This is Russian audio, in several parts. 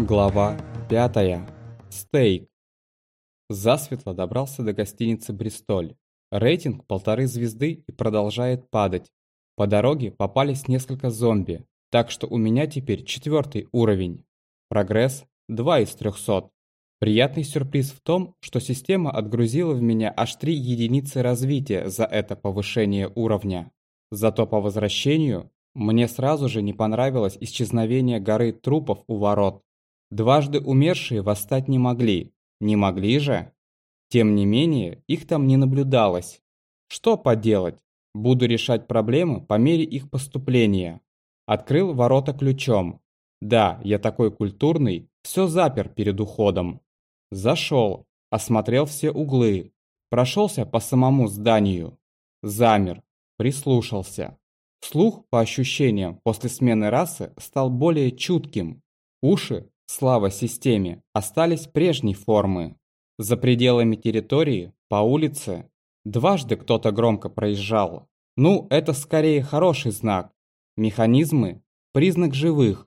Глава 5. Стейк. Засветло добрался до гостиницы «Бристоль». Рейтинг полторы звезды и продолжает падать. По дороге попались несколько зомби, так что у меня теперь четвертый уровень. Прогресс 2 из 300. Приятный сюрприз в том, что система отгрузила в меня аж 3 единицы развития за это повышение уровня. Зато по возвращению мне сразу же не понравилось исчезновение горы трупов у ворот. Дважды умершие восстать не могли. Не могли же? Тем не менее, их там не наблюдалось. Что поделать? Буду решать проблемы по мере их поступления. Открыл ворота ключом. Да, я такой культурный, все запер перед уходом. Зашел, осмотрел все углы, прошелся по самому зданию. Замер, прислушался. Слух, по ощущениям, после смены расы стал более чутким. Уши слава системе, остались прежней формы. За пределами территории, по улице, дважды кто-то громко проезжал. Ну, это скорее хороший знак. Механизмы – признак живых.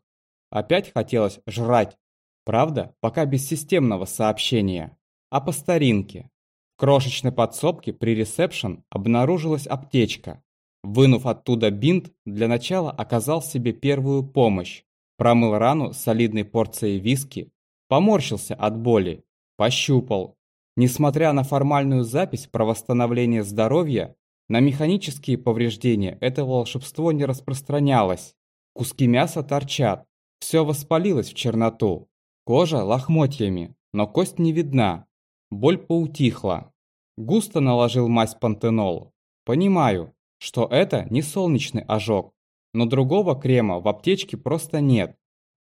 Опять хотелось жрать. Правда, пока без системного сообщения. А по старинке. В крошечной подсобке при ресепшн обнаружилась аптечка. Вынув оттуда бинт, для начала оказал себе первую помощь. Промыл рану солидной порцией виски, поморщился от боли, пощупал. Несмотря на формальную запись про восстановление здоровья, на механические повреждения это волшебство не распространялось. Куски мяса торчат, все воспалилось в черноту. Кожа лохмотьями, но кость не видна. Боль поутихла. Густо наложил мазь пантенол. Понимаю, что это не солнечный ожог, но другого крема в аптечке просто нет.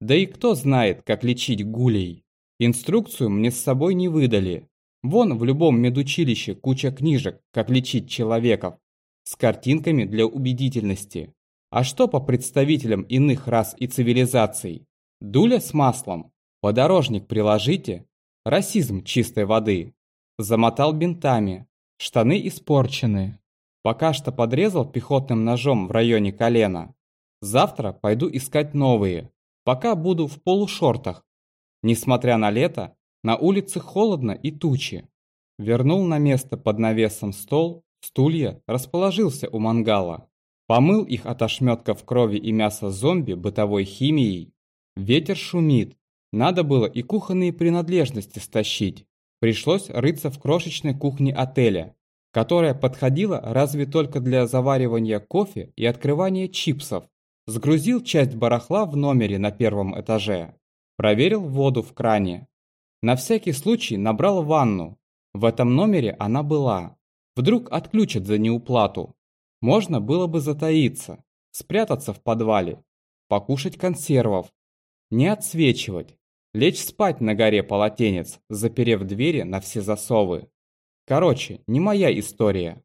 Да и кто знает, как лечить гулей. Инструкцию мне с собой не выдали. Вон в любом медучилище куча книжек, как лечить человеков, с картинками для убедительности. А что по представителям иных рас и цивилизаций? Дуля с маслом? Подорожник приложите? Расизм чистой воды. Замотал бинтами. Штаны испорчены. Пока что подрезал пехотным ножом в районе колена. Завтра пойду искать новые. Пока буду в полушортах. Несмотря на лето, на улице холодно и тучи. Вернул на место под навесом стол, стулья, расположился у мангала. Помыл их от ошметков крови и мяса зомби бытовой химией. Ветер шумит. Надо было и кухонные принадлежности стащить. Пришлось рыться в крошечной кухне отеля, которая подходила разве только для заваривания кофе и открывания чипсов. Сгрузил часть барахла в номере на первом этаже. Проверил воду в кране. На всякий случай набрал ванну. В этом номере она была. Вдруг отключат за неуплату. Можно было бы затаиться, спрятаться в подвале, покушать консервов, не отсвечивать, лечь спать на горе полотенец, заперев двери на все засовы. Короче, не моя история.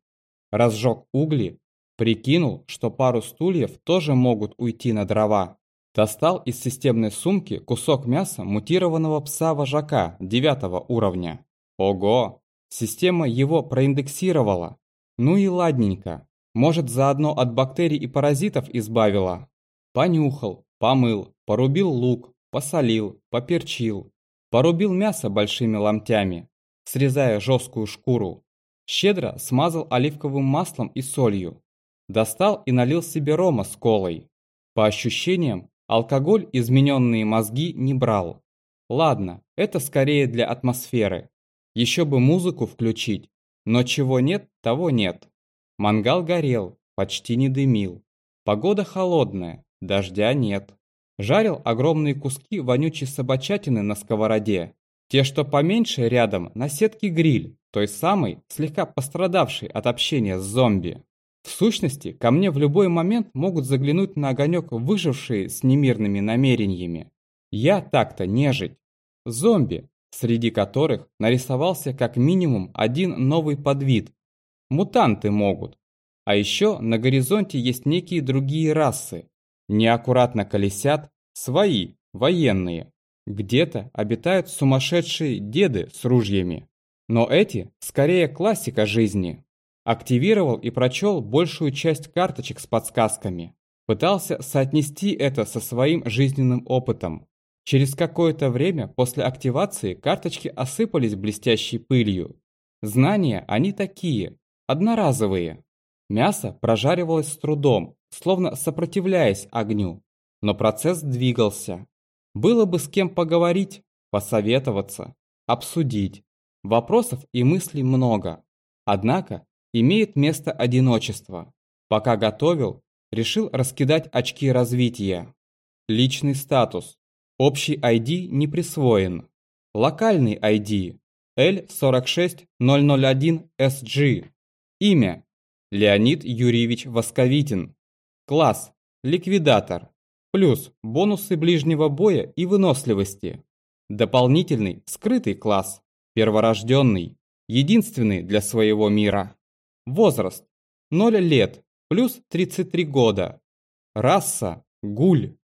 Разжег угли, Прикинул, что пару стульев тоже могут уйти на дрова. Достал из системной сумки кусок мяса мутированного пса-вожака девятого уровня. Ого! Система его проиндексировала. Ну и ладненько. Может, заодно от бактерий и паразитов избавила. Понюхал, помыл, порубил лук, посолил, поперчил. Порубил мясо большими ломтями, срезая жесткую шкуру. Щедро смазал оливковым маслом и солью. Достал и налил себе рома с колой. По ощущениям, алкоголь измененные мозги не брал. Ладно, это скорее для атмосферы. Еще бы музыку включить, но чего нет, того нет. Мангал горел, почти не дымил. Погода холодная, дождя нет. Жарил огромные куски вонючей собачатины на сковороде. Те, что поменьше рядом, на сетке гриль, той самой, слегка пострадавшей от общения с зомби. В сущности, ко мне в любой момент могут заглянуть на огонек выжившие с немирными намерениями. Я так-то нежить. Зомби, среди которых нарисовался как минимум один новый подвид. Мутанты могут. А еще на горизонте есть некие другие расы. Неаккуратно колесят свои, военные. Где-то обитают сумасшедшие деды с ружьями. Но эти скорее классика жизни. Активировал и прочел большую часть карточек с подсказками. Пытался соотнести это со своим жизненным опытом. Через какое-то время после активации карточки осыпались блестящей пылью. Знания они такие, одноразовые. Мясо прожаривалось с трудом, словно сопротивляясь огню. Но процесс двигался. Было бы с кем поговорить, посоветоваться, обсудить. Вопросов и мыслей много. Однако имеет место одиночество. Пока готовил, решил раскидать очки развития. Личный статус. Общий ID не присвоен. Локальный ID L46001SG. Имя Леонид Юрьевич Восковитин. Класс Ликвидатор. Плюс бонусы ближнего боя и выносливости. Дополнительный скрытый класс. Перворожденный. Единственный для своего мира. Возраст 0 лет плюс 33 года. Раса гуль.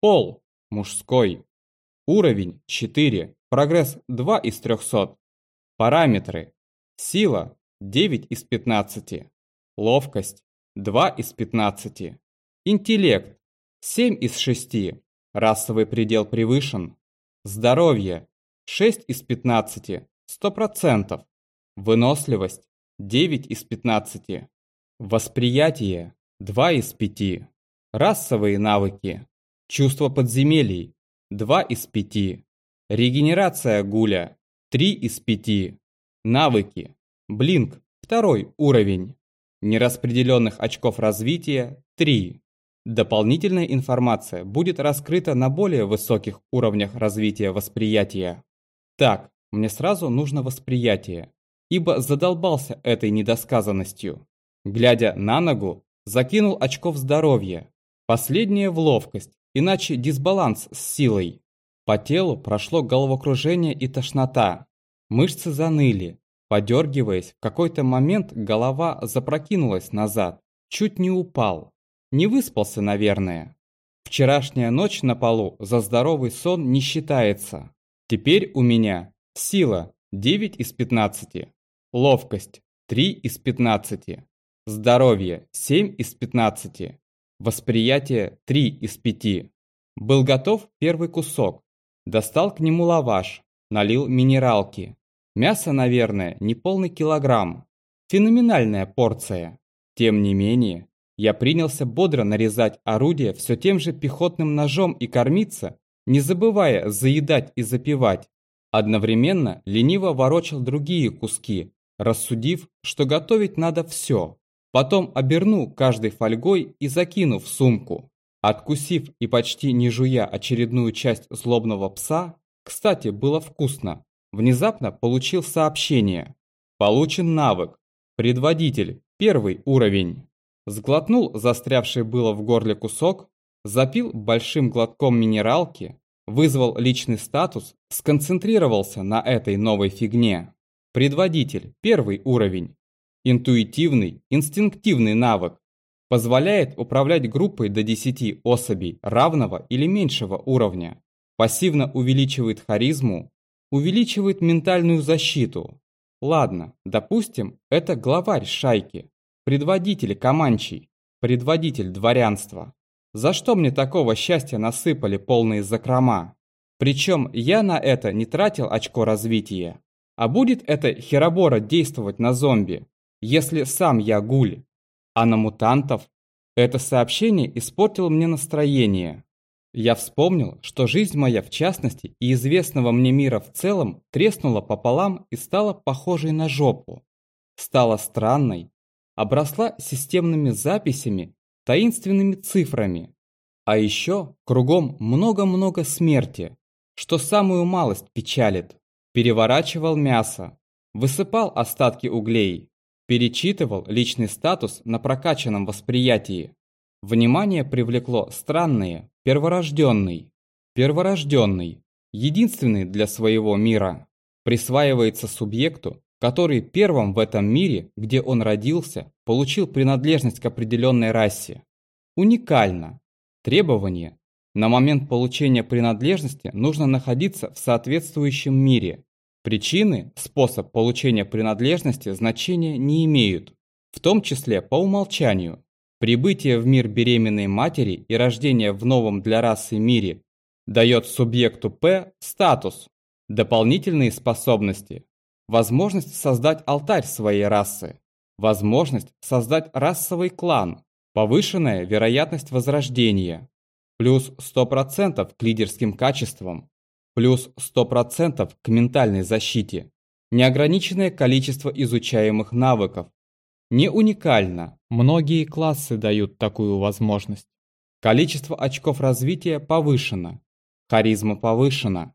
Пол мужской. Уровень 4. Прогресс 2 из 300. Параметры. Сила 9 из 15. Ловкость 2 из 15. Интеллект 7 из 6. Расовый предел превышен. Здоровье 6 из 15. 100%. Выносливость 9 из 15. Восприятие 2 из 5. Расовые навыки. Чувство подземелий 2 из 5. Регенерация гуля 3 из 5. Навыки. Блинк второй уровень. Нераспределенных очков развития 3. Дополнительная информация будет раскрыта на более высоких уровнях развития восприятия. Так, мне сразу нужно восприятие, ибо задолбался этой недосказанностью. Глядя на ногу, закинул очков здоровья. Последнее в ловкость, иначе дисбаланс с силой. По телу прошло головокружение и тошнота. Мышцы заныли. Подергиваясь, в какой-то момент голова запрокинулась назад. Чуть не упал. Не выспался, наверное. Вчерашняя ночь на полу за здоровый сон не считается. Теперь у меня сила 9 из 15, ловкость 3 из 15, здоровье 7 из 15, восприятие 3 из 5. Был готов первый кусок. Достал к нему лаваш, налил минералки. Мясо, наверное, не полный килограмм. Феноменальная порция. Тем не менее, я принялся бодро нарезать орудие все тем же пехотным ножом и кормиться, не забывая заедать и запивать. Одновременно лениво ворочал другие куски, рассудив, что готовить надо все. Потом оберну каждой фольгой и закину в сумку. Откусив и почти не жуя очередную часть злобного пса, кстати, было вкусно, внезапно получил сообщение. Получен навык. Предводитель. Первый уровень. Сглотнул застрявший было в горле кусок, запил большим глотком минералки, вызвал личный статус, сконцентрировался на этой новой фигне. Предводитель, первый уровень. Интуитивный, инстинктивный навык. Позволяет управлять группой до 10 особей равного или меньшего уровня. Пассивно увеличивает харизму, увеличивает ментальную защиту. Ладно, допустим, это главарь шайки. Предводитель Каманчий, предводитель дворянства. За что мне такого счастья насыпали полные закрома? Причем я на это не тратил очко развития. А будет это херобора действовать на зомби, если сам я гуль? А на мутантов? Это сообщение испортило мне настроение. Я вспомнил, что жизнь моя в частности и известного мне мира в целом треснула пополам и стала похожей на жопу. Стала странной, обросла системными записями, таинственными цифрами. А еще кругом много-много смерти, что самую малость печалит. Переворачивал мясо, высыпал остатки углей, перечитывал личный статус на прокачанном восприятии. Внимание привлекло странное, перворожденный. Перворожденный, единственный для своего мира, присваивается субъекту, который первым в этом мире, где он родился, получил принадлежность к определенной расе. Уникально. Требование. На момент получения принадлежности нужно находиться в соответствующем мире. Причины, способ получения принадлежности значения не имеют, в том числе по умолчанию. Прибытие в мир беременной матери и рождение в новом для расы мире дает субъекту П статус, дополнительные способности, возможность создать алтарь своей расы, возможность создать расовый клан, повышенная вероятность возрождения, плюс 100% к лидерским качествам, плюс 100% к ментальной защите, неограниченное количество изучаемых навыков. Не уникально, многие классы дают такую возможность. Количество очков развития повышено, харизма повышена.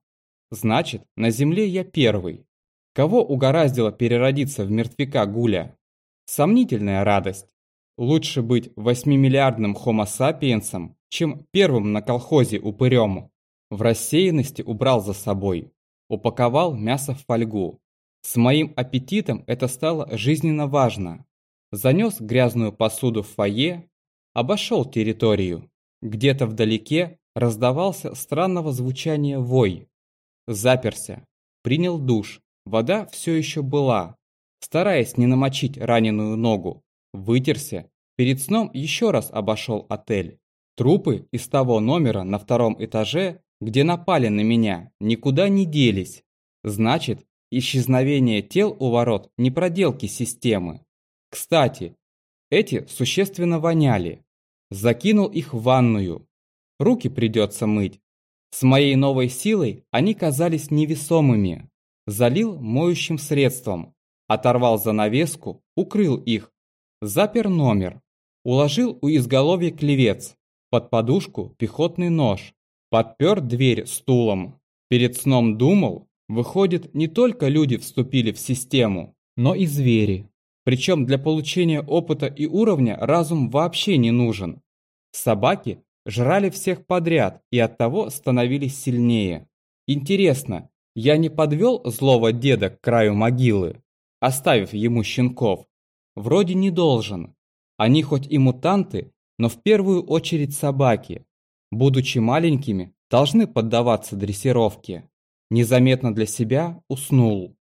Значит, на Земле я первый. Кого угораздило переродиться в мертвяка Гуля? Сомнительная радость. Лучше быть восьмимиллиардным хомо сапиенсом, чем первым на колхозе упырем. В рассеянности убрал за собой. Упаковал мясо в фольгу. С моим аппетитом это стало жизненно важно. Занес грязную посуду в фойе, обошел территорию. Где-то вдалеке раздавался странного звучания вой. Заперся. Принял душ. Вода все еще была. Стараясь не намочить раненую ногу, вытерся. Перед сном еще раз обошел отель. Трупы из того номера на втором этаже где напали на меня, никуда не делись. Значит, исчезновение тел у ворот не проделки системы. Кстати, эти существенно воняли. Закинул их в ванную. Руки придется мыть. С моей новой силой они казались невесомыми. Залил моющим средством. Оторвал занавеску, укрыл их. Запер номер. Уложил у изголовья клевец. Под подушку пехотный нож. Подпер дверь стулом. Перед сном думал, выходит, не только люди вступили в систему, но и звери. Причем для получения опыта и уровня разум вообще не нужен. Собаки жрали всех подряд и оттого становились сильнее. Интересно, я не подвел злого деда к краю могилы, оставив ему щенков? Вроде не должен. Они хоть и мутанты, но в первую очередь собаки будучи маленькими, должны поддаваться дрессировке. Незаметно для себя уснул.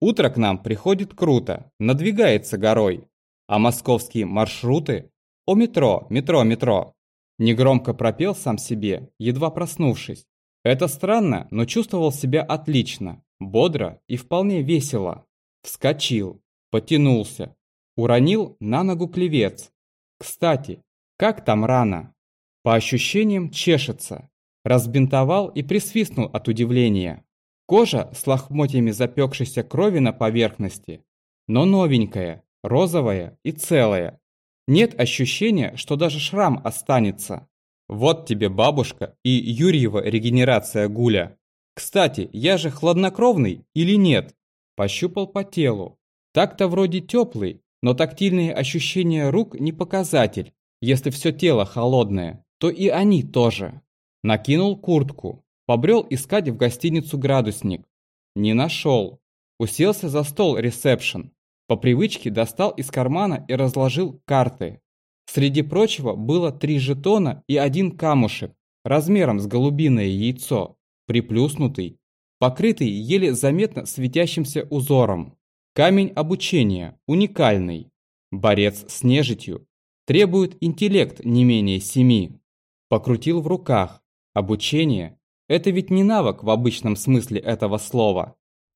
Утро к нам приходит круто, надвигается горой. А московские маршруты? О метро, метро, метро. Негромко пропел сам себе, едва проснувшись. Это странно, но чувствовал себя отлично, бодро и вполне весело. Вскочил, потянулся, уронил на ногу клевец. Кстати, как там рана? По ощущениям чешется. Разбинтовал и присвистнул от удивления. Кожа с лохмотьями запекшейся крови на поверхности, но новенькая, розовая и целая. Нет ощущения, что даже шрам останется. Вот тебе бабушка и Юрьева регенерация гуля. Кстати, я же хладнокровный или нет? Пощупал по телу. Так-то вроде теплый, но тактильные ощущения рук не показатель, если все тело холодное то и они тоже. Накинул куртку, побрел искать в гостиницу градусник. Не нашел. Уселся за стол ресепшн. По привычке достал из кармана и разложил карты. Среди прочего было три жетона и один камушек, размером с голубиное яйцо, приплюснутый, покрытый еле заметно светящимся узором. Камень обучения, уникальный. Борец с нежитью. Требует интеллект не менее семи. Покрутил в руках. Обучение – это ведь не навык в обычном смысле этого слова.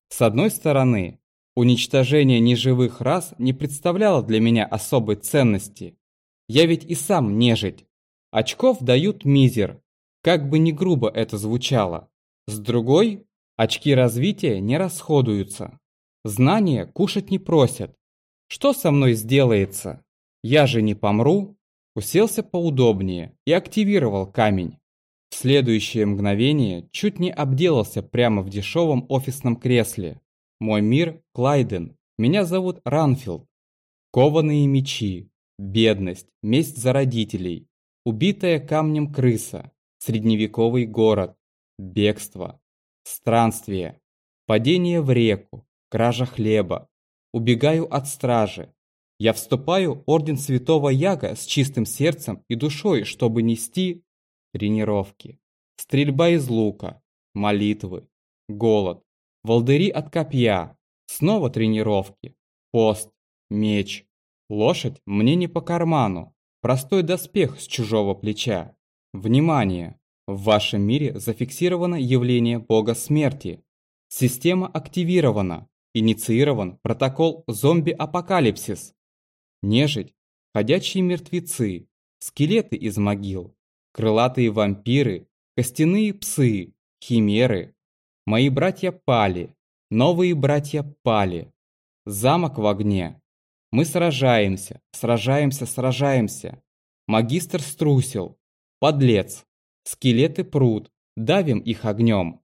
С одной стороны, уничтожение неживых рас не представляло для меня особой ценности. Я ведь и сам нежить. Очков дают мизер, как бы ни грубо это звучало. С другой, очки развития не расходуются. Знания кушать не просят. Что со мной сделается? Я же не помру? Уселся поудобнее и активировал камень. В следующее мгновение чуть не обделался прямо в дешевом офисном кресле. Мой мир – Клайден. Меня зовут Ранфилд. Кованые мечи, бедность, месть за родителей, убитая камнем крыса, средневековый город, бегство, странствие, падение в реку, кража хлеба, убегаю от стражи, я вступаю в орден святого Яга с чистым сердцем и душой, чтобы нести тренировки. Стрельба из лука, молитвы, голод, волдыри от копья, снова тренировки, пост, меч. Лошадь мне не по карману, простой доспех с чужого плеча. Внимание! В вашем мире зафиксировано явление бога смерти. Система активирована. Инициирован протокол зомби-апокалипсис. Нежить, ходячие мертвецы, скелеты из могил, крылатые вампиры, костяные псы, химеры. Мои братья пали, новые братья пали. Замок в огне. Мы сражаемся, сражаемся, сражаемся. Магистр струсил. Подлец. Скелеты прут, давим их огнем.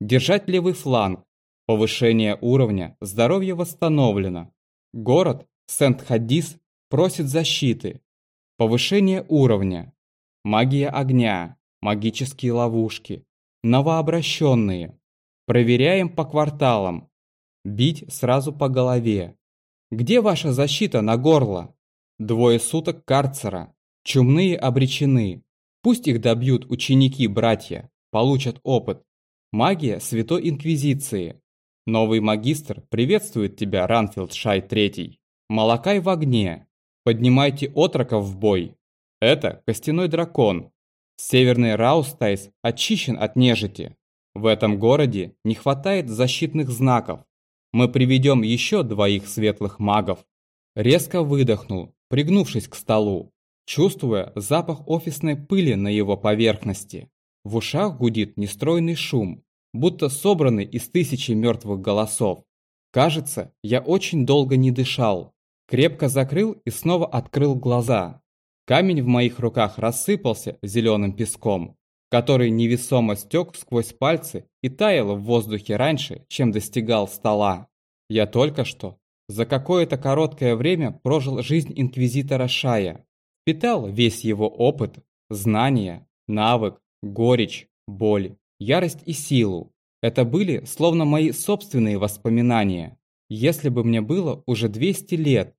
Держать левый фланг. Повышение уровня, здоровье восстановлено. Город Сент-Хадис просит защиты. Повышение уровня. Магия огня, магические ловушки. Новообращенные. Проверяем по кварталам. Бить сразу по голове. Где ваша защита на горло? Двое суток карцера. Чумные обречены. Пусть их добьют ученики-братья, получат опыт. Магия Святой Инквизиции. Новый магистр приветствует тебя, Ранфилд Шай Третий. Малакай в огне. Поднимайте отроков в бой. Это костяной дракон. Северный Раустайс очищен от нежити. В этом городе не хватает защитных знаков. Мы приведем еще двоих светлых магов. Резко выдохнул, пригнувшись к столу чувствуя запах офисной пыли на его поверхности. В ушах гудит нестройный шум, будто собранный из тысячи мертвых голосов. Кажется, я очень долго не дышал. Крепко закрыл и снова открыл глаза. Камень в моих руках рассыпался зеленым песком, который невесомо стек сквозь пальцы и таял в воздухе раньше, чем достигал стола. Я только что за какое-то короткое время прожил жизнь инквизитора Шая, Питал весь его опыт, знания, навык, горечь, боль, ярость и силу. Это были словно мои собственные воспоминания. Если бы мне было уже 200 лет,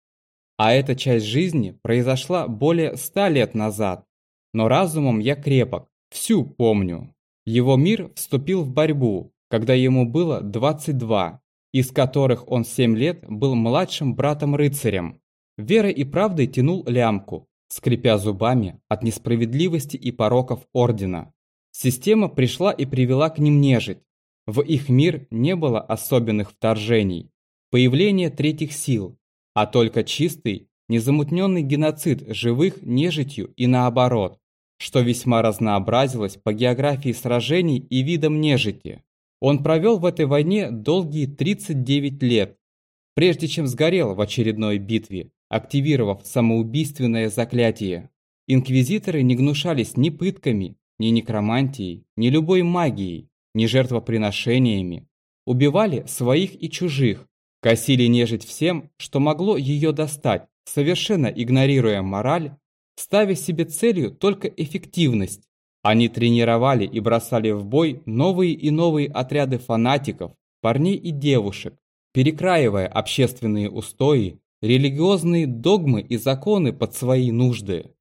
а эта часть жизни произошла более 100 лет назад. Но разумом я крепок, всю помню. Его мир вступил в борьбу, когда ему было 22, из которых он 7 лет был младшим братом-рыцарем. Верой и правдой тянул лямку, скрипя зубами от несправедливости и пороков Ордена. Система пришла и привела к ним нежить. В их мир не было особенных вторжений, появления третьих сил, а только чистый, незамутненный геноцид живых нежитью и наоборот, что весьма разнообразилось по географии сражений и видам нежити. Он провел в этой войне долгие 39 лет, прежде чем сгорел в очередной битве, активировав самоубийственное заклятие. Инквизиторы не гнушались ни пытками, ни некромантией, ни любой магией, ни жертвоприношениями. Убивали своих и чужих, косили нежить всем, что могло ее достать, совершенно игнорируя мораль, ставя себе целью только эффективность. Они тренировали и бросали в бой новые и новые отряды фанатиков, парней и девушек, перекраивая общественные устои религиозные догмы и законы под свои нужды.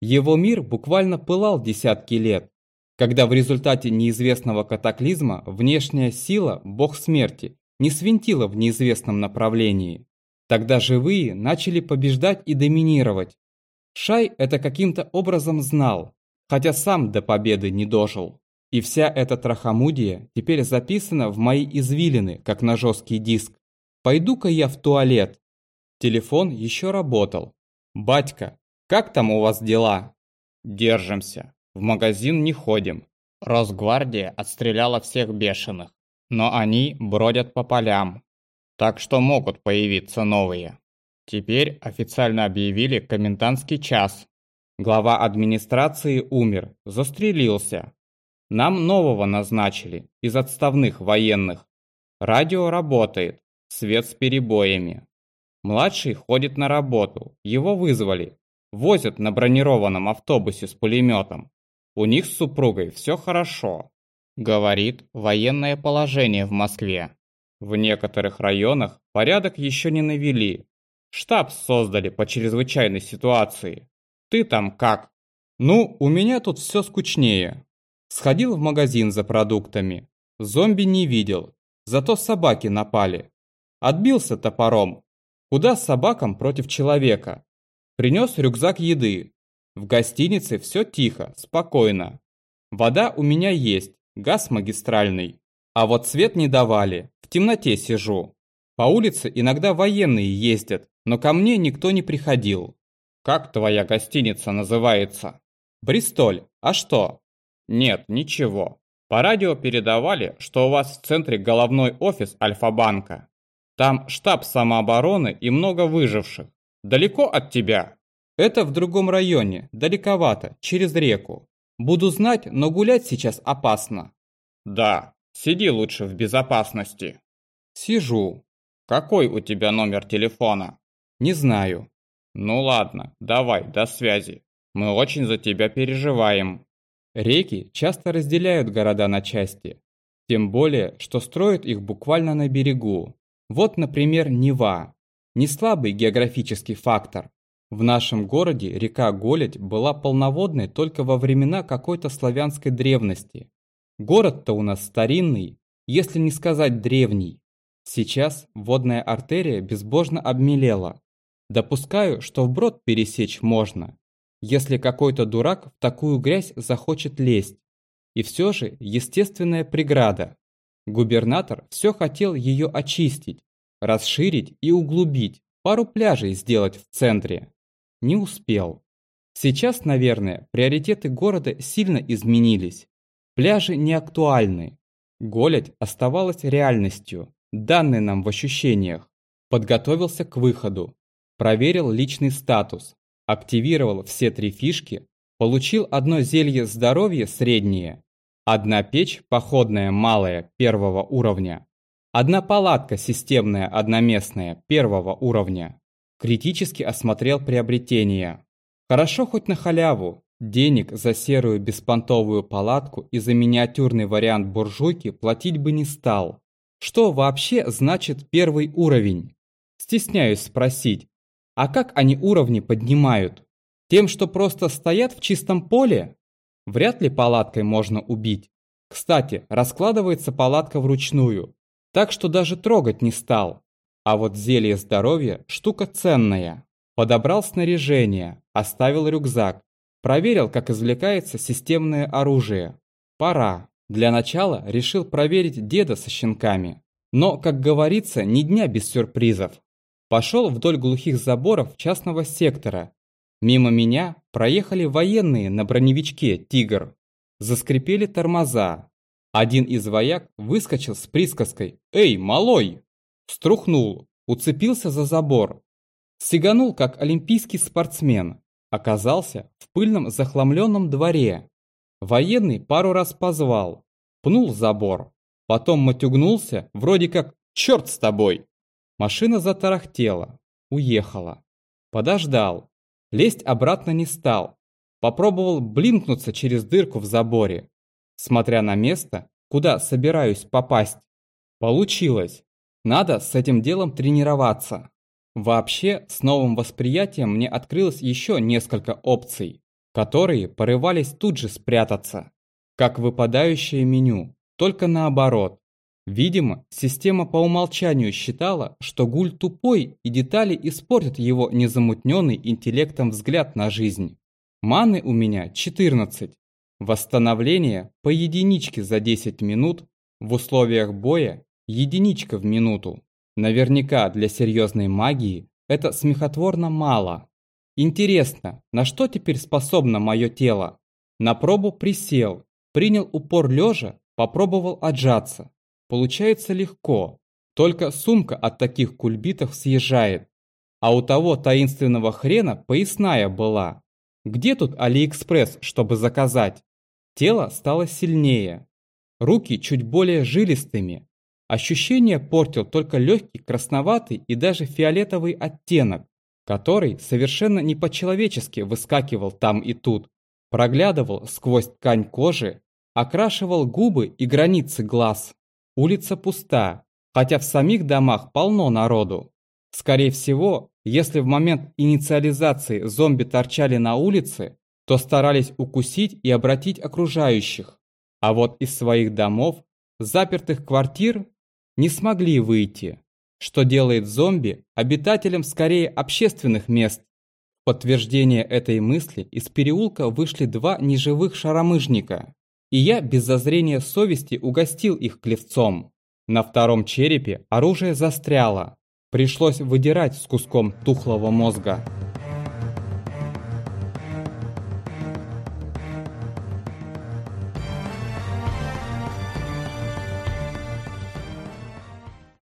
Его мир буквально пылал десятки лет, когда в результате неизвестного катаклизма внешняя сила, бог смерти, не свинтила в неизвестном направлении. Тогда живые начали побеждать и доминировать. Шай это каким-то образом знал, хотя сам до победы не дожил. И вся эта трахомудия теперь записана в мои извилины, как на жесткий диск. Пойду-ка я в туалет, Телефон еще работал. «Батька, как там у вас дела?» «Держимся. В магазин не ходим. Росгвардия отстреляла всех бешеных. Но они бродят по полям. Так что могут появиться новые. Теперь официально объявили комендантский час. Глава администрации умер, застрелился. Нам нового назначили, из отставных военных. Радио работает, свет с перебоями. Младший ходит на работу, его вызвали. Возят на бронированном автобусе с пулеметом. У них с супругой все хорошо. Говорит, военное положение в Москве. В некоторых районах порядок еще не навели. Штаб создали по чрезвычайной ситуации. Ты там как? Ну, у меня тут все скучнее. Сходил в магазин за продуктами. Зомби не видел, зато собаки напали. Отбился топором, Куда с собакам против человека? Принес рюкзак еды. В гостинице все тихо, спокойно. Вода у меня есть, газ магистральный. А вот свет не давали, в темноте сижу. По улице иногда военные ездят, но ко мне никто не приходил. Как твоя гостиница называется? Бристоль. А что? Нет, ничего. По радио передавали, что у вас в центре головной офис Альфа-банка. Там штаб самообороны и много выживших. Далеко от тебя? Это в другом районе, далековато, через реку. Буду знать, но гулять сейчас опасно. Да, сиди лучше в безопасности. Сижу. Какой у тебя номер телефона? Не знаю. Ну ладно, давай, до связи. Мы очень за тебя переживаем. Реки часто разделяют города на части. Тем более, что строят их буквально на берегу. Вот, например, Нева. Не слабый географический фактор. В нашем городе река Голедь была полноводной только во времена какой-то славянской древности. Город-то у нас старинный, если не сказать древний. Сейчас водная артерия безбожно обмелела. Допускаю, что вброд пересечь можно, если какой-то дурак в такую грязь захочет лезть. И все же естественная преграда. Губернатор все хотел ее очистить, расширить и углубить, пару пляжей сделать в центре. Не успел. Сейчас, наверное, приоритеты города сильно изменились. Пляжи не актуальны. Голядь оставалась реальностью, данной нам в ощущениях. Подготовился к выходу. Проверил личный статус активировал все три фишки, получил одно зелье здоровья среднее, одна печь походная малая первого уровня, одна палатка системная одноместная первого уровня. Критически осмотрел приобретения. Хорошо хоть на халяву, денег за серую беспонтовую палатку и за миниатюрный вариант буржуйки платить бы не стал. Что вообще значит первый уровень? Стесняюсь спросить, а как они уровни поднимают? Тем, что просто стоят в чистом поле? Вряд ли палаткой можно убить. Кстати, раскладывается палатка вручную, так что даже трогать не стал. А вот зелье здоровья – штука ценная. Подобрал снаряжение, оставил рюкзак, проверил, как извлекается системное оружие. Пора. Для начала решил проверить деда со щенками. Но, как говорится, ни дня без сюрпризов. Пошел вдоль глухих заборов частного сектора. Мимо меня проехали военные на броневичке «Тигр». Заскрипели тормоза. Один из вояк выскочил с присказкой «Эй, малой!» Струхнул, уцепился за забор. Сиганул, как олимпийский спортсмен. Оказался в пыльном захламленном дворе. Военный пару раз позвал. Пнул забор. Потом матюгнулся, вроде как «Черт с тобой!» Машина затарахтела, уехала. Подождал. Лезть обратно не стал. Попробовал блинкнуться через дырку в заборе, смотря на место, куда собираюсь попасть. Получилось. Надо с этим делом тренироваться. Вообще, с новым восприятием мне открылось еще несколько опций, которые порывались тут же спрятаться. Как выпадающее меню, только наоборот. Видимо, система по умолчанию считала, что гуль тупой и детали испортят его незамутненный интеллектом взгляд на жизнь. Маны у меня 14. Восстановление по единичке за 10 минут, в условиях боя единичка в минуту. Наверняка для серьезной магии это смехотворно мало. Интересно, на что теперь способно мое тело? На пробу присел, принял упор лежа, попробовал отжаться. Получается легко, только сумка от таких кульбитов съезжает. А у того таинственного хрена поясная была. Где тут Алиэкспресс, чтобы заказать? Тело стало сильнее. Руки чуть более жилистыми. Ощущение портил только легкий красноватый и даже фиолетовый оттенок, который совершенно не по-человечески выскакивал там и тут, проглядывал сквозь ткань кожи, окрашивал губы и границы глаз. Улица пуста, хотя в самих домах полно народу. Скорее всего, если в момент инициализации зомби торчали на улице, то старались укусить и обратить окружающих. А вот из своих домов, запертых квартир, не смогли выйти, что делает зомби обитателем скорее общественных мест. В подтверждение этой мысли из переулка вышли два неживых шаромыжника. и я без зазрения совести угостил их клевцом. На втором черепе оружие застряло. Пришлось выдирать с куском тухлого мозга.